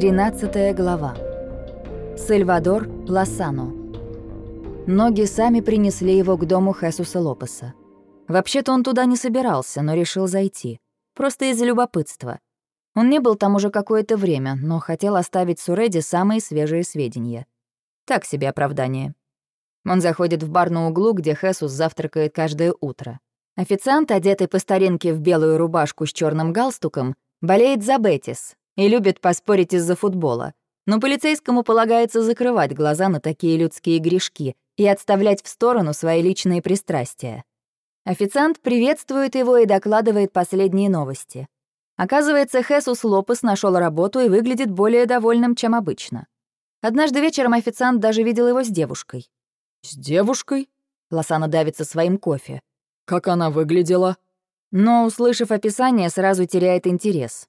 13 глава. Сальвадор Лосано. Ноги сами принесли его к дому Хесуса Лопеса. Вообще-то он туда не собирался, но решил зайти. Просто из-за любопытства. Он не был там уже какое-то время, но хотел оставить Суреде самые свежие сведения. Так себе оправдание. Он заходит в бар на углу, где Хесус завтракает каждое утро. Официант, одетый по старинке в белую рубашку с черным галстуком, болеет за Бетис и любит поспорить из-за футбола. Но полицейскому полагается закрывать глаза на такие людские грешки и отставлять в сторону свои личные пристрастия. Официант приветствует его и докладывает последние новости. Оказывается, Хесус Лопес нашел работу и выглядит более довольным, чем обычно. Однажды вечером официант даже видел его с девушкой. «С девушкой?» Лосана давится своим кофе. «Как она выглядела?» Но, услышав описание, сразу теряет интерес.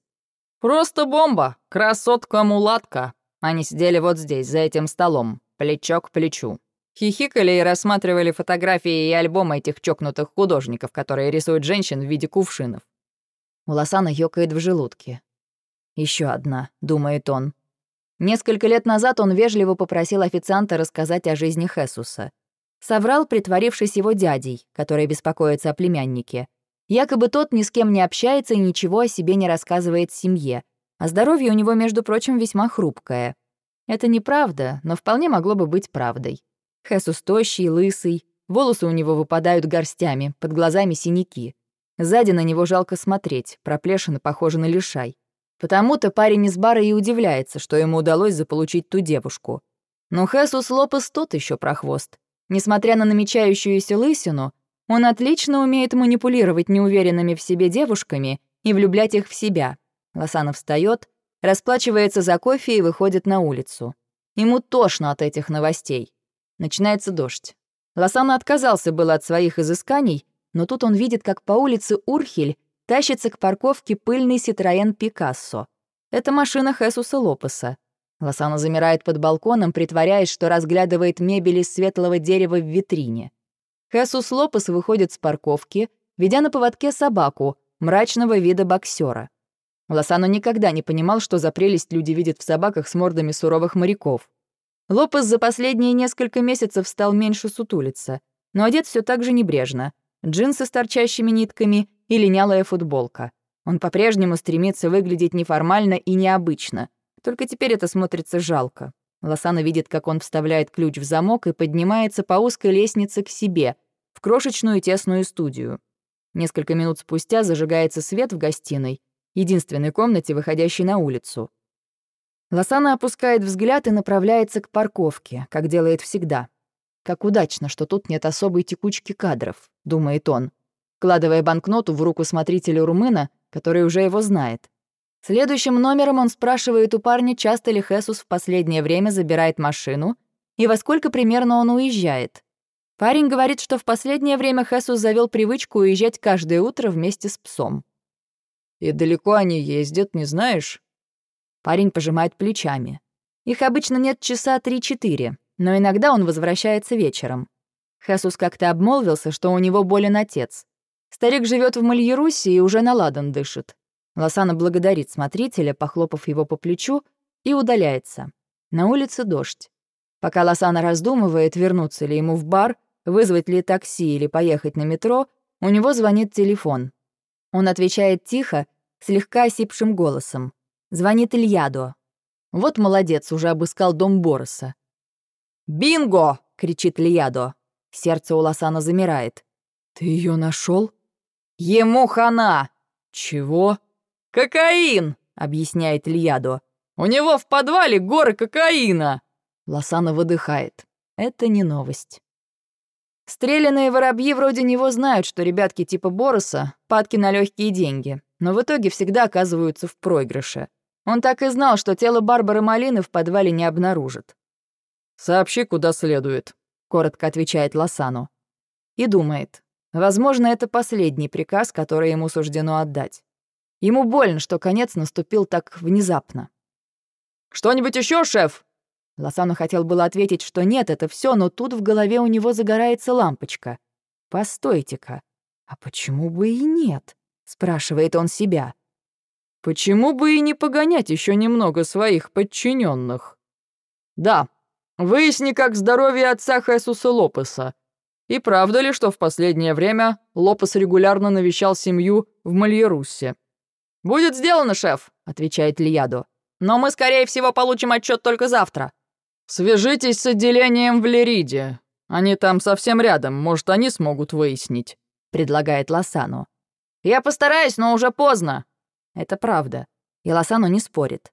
«Просто бомба! Красотка-мулатка!» Они сидели вот здесь, за этим столом, плечо к плечу. Хихикали и рассматривали фотографии и альбомы этих чокнутых художников, которые рисуют женщин в виде кувшинов. У Лосана ёкает в желудке. Еще одна», — думает он. Несколько лет назад он вежливо попросил официанта рассказать о жизни Хесуса. Соврал, притворившись его дядей, который беспокоится о племяннике. Якобы тот ни с кем не общается и ничего о себе не рассказывает семье, а здоровье у него, между прочим, весьма хрупкое. Это неправда, но вполне могло бы быть правдой. Хесус тощий, лысый, волосы у него выпадают горстями, под глазами синяки. Сзади на него жалко смотреть, проплешина похожа на лишай. Потому-то парень из бара и удивляется, что ему удалось заполучить ту девушку. Но Хесус Лопес тот еще прохвост. Несмотря на намечающуюся лысину, он отлично умеет манипулировать неуверенными в себе девушками и влюблять их в себя. Лосанов встает, расплачивается за кофе и выходит на улицу. Ему тошно от этих новостей. Начинается дождь. Лосана отказался было от своих изысканий, но тут он видит, как по улице Урхель тащится к парковке пыльный Ситроен Пикассо. Это машина Хесуса Лопеса. Лосана замирает под балконом, притворяясь, что разглядывает мебель из светлого дерева в витрине. Хесус Лопес выходит с парковки, ведя на поводке собаку, мрачного вида боксера. Лосано никогда не понимал, что за прелесть люди видят в собаках с мордами суровых моряков. Лопес за последние несколько месяцев стал меньше сутулиться, но одет все так же небрежно. Джинсы с торчащими нитками и линялая футболка. Он по-прежнему стремится выглядеть неформально и необычно. Только теперь это смотрится жалко. Лосана видит, как он вставляет ключ в замок и поднимается по узкой лестнице к себе, в крошечную тесную студию. Несколько минут спустя зажигается свет в гостиной, единственной комнате, выходящей на улицу. Лосана опускает взгляд и направляется к парковке, как делает всегда. Как удачно, что тут нет особой текучки кадров, думает он вкладывая банкноту в руку смотрителя румына, который уже его знает. Следующим номером он спрашивает у парня, часто ли Хесус в последнее время забирает машину и во сколько примерно он уезжает. Парень говорит, что в последнее время Хесус завел привычку уезжать каждое утро вместе с псом. «И далеко они ездят, не знаешь?» Парень пожимает плечами. Их обычно нет часа три-четыре, но иногда он возвращается вечером. Хесус как-то обмолвился, что у него болен отец. Старик живет в Мальерусе и уже на ладан дышит. Лосана благодарит смотрителя, похлопав его по плечу, и удаляется. На улице дождь. Пока Лосана раздумывает, вернуться ли ему в бар, вызвать ли такси или поехать на метро, у него звонит телефон. Он отвечает тихо, слегка осипшим голосом. Звонит Ильядо. Вот молодец, уже обыскал дом Бороса. «Бинго!» — кричит Ильядо. Сердце у Лосана замирает. «Ты ее нашел? «Ему хана!» «Чего?» «Кокаин!» — объясняет Ильядо. «У него в подвале горы кокаина!» Лосана выдыхает. Это не новость. Стрелянные воробьи вроде него знают, что ребятки типа Бороса — падки на легкие деньги, но в итоге всегда оказываются в проигрыше. Он так и знал, что тело Барбары Малины в подвале не обнаружат. «Сообщи, куда следует», — коротко отвечает Лосану. И думает, Возможно, это последний приказ, который ему суждено отдать. Ему больно, что конец наступил так внезапно. «Что-нибудь еще, шеф?» Лосану хотел было ответить, что нет, это все, но тут в голове у него загорается лампочка. «Постойте-ка, а почему бы и нет?» — спрашивает он себя. Почему бы и не погонять еще немного своих подчиненных? Да, выясни, как здоровье отца Хесуса Лопеса. И правда ли, что в последнее время Лопес регулярно навещал семью в Мальерусе? «Будет сделано, шеф», — отвечает Лиядо. «Но мы, скорее всего, получим отчет только завтра». «Свяжитесь с отделением в Лериде. Они там совсем рядом, может, они смогут выяснить», — предлагает Лосану. «Я постараюсь, но уже поздно». Это правда. И Лосану не спорит.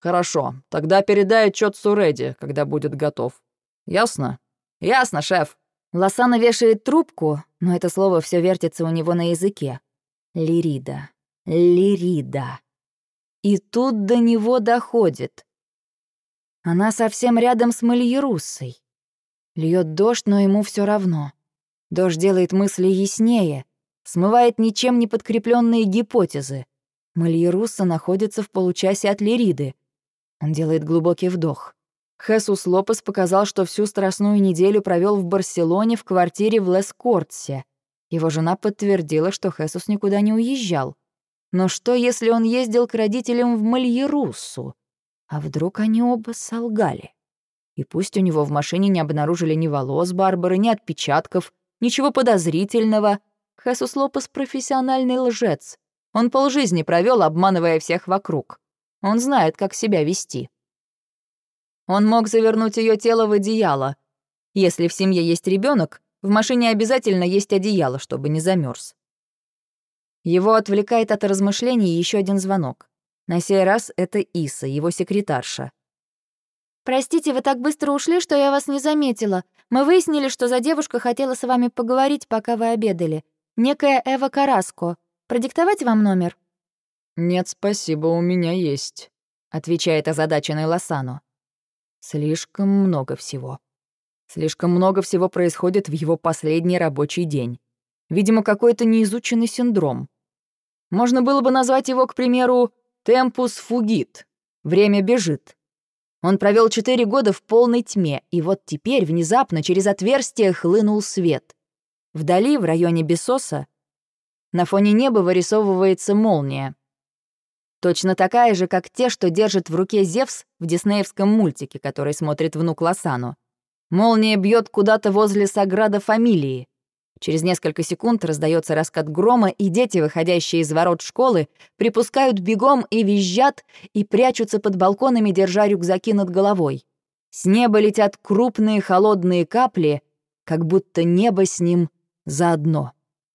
«Хорошо, тогда передай отчет Суреди, когда будет готов. Ясно?» «Ясно, шеф». Лосана вешает трубку, но это слово все вертится у него на языке. Лирида. Лирида. И тут до него доходит. Она совсем рядом с Мальеруссой. Льет дождь, но ему все равно. Дождь делает мысли яснее, смывает ничем не подкрепленные гипотезы. Мальерусса находится в получасе от Лириды. Он делает глубокий вдох. Хесус Лопес показал, что всю страстную неделю провел в Барселоне в квартире в Лескортсе. Его жена подтвердила, что Хесус никуда не уезжал. Но что, если он ездил к родителям в Мальеруссу? А вдруг они оба солгали? И пусть у него в машине не обнаружили ни волос Барбары, ни отпечатков, ничего подозрительного. Хесус Лопес — профессиональный лжец. Он полжизни провел, обманывая всех вокруг. Он знает, как себя вести. Он мог завернуть ее тело в одеяло. Если в семье есть ребенок, в машине обязательно есть одеяло, чтобы не замерз. Его отвлекает от размышлений еще один звонок. На сей раз это Иса, его секретарша. «Простите, вы так быстро ушли, что я вас не заметила. Мы выяснили, что за девушка хотела с вами поговорить, пока вы обедали. Некая Эва Караско. Продиктовать вам номер?» «Нет, спасибо, у меня есть», — отвечает озадаченный Лосану. Слишком много всего. Слишком много всего происходит в его последний рабочий день. Видимо, какой-то неизученный синдром. Можно было бы назвать его, к примеру, «темпус фугит» — «время бежит». Он провел четыре года в полной тьме, и вот теперь внезапно через отверстие хлынул свет. Вдали, в районе Бесоса, на фоне неба вырисовывается молния. Точно такая же, как те, что держит в руке Зевс в диснеевском мультике, который смотрит внук Лосану. Молния бьет куда-то возле Саграда Фамилии. Через несколько секунд раздается раскат грома, и дети, выходящие из ворот школы, припускают бегом и визжат, и прячутся под балконами, держа рюкзаки над головой. С неба летят крупные холодные капли, как будто небо с ним заодно.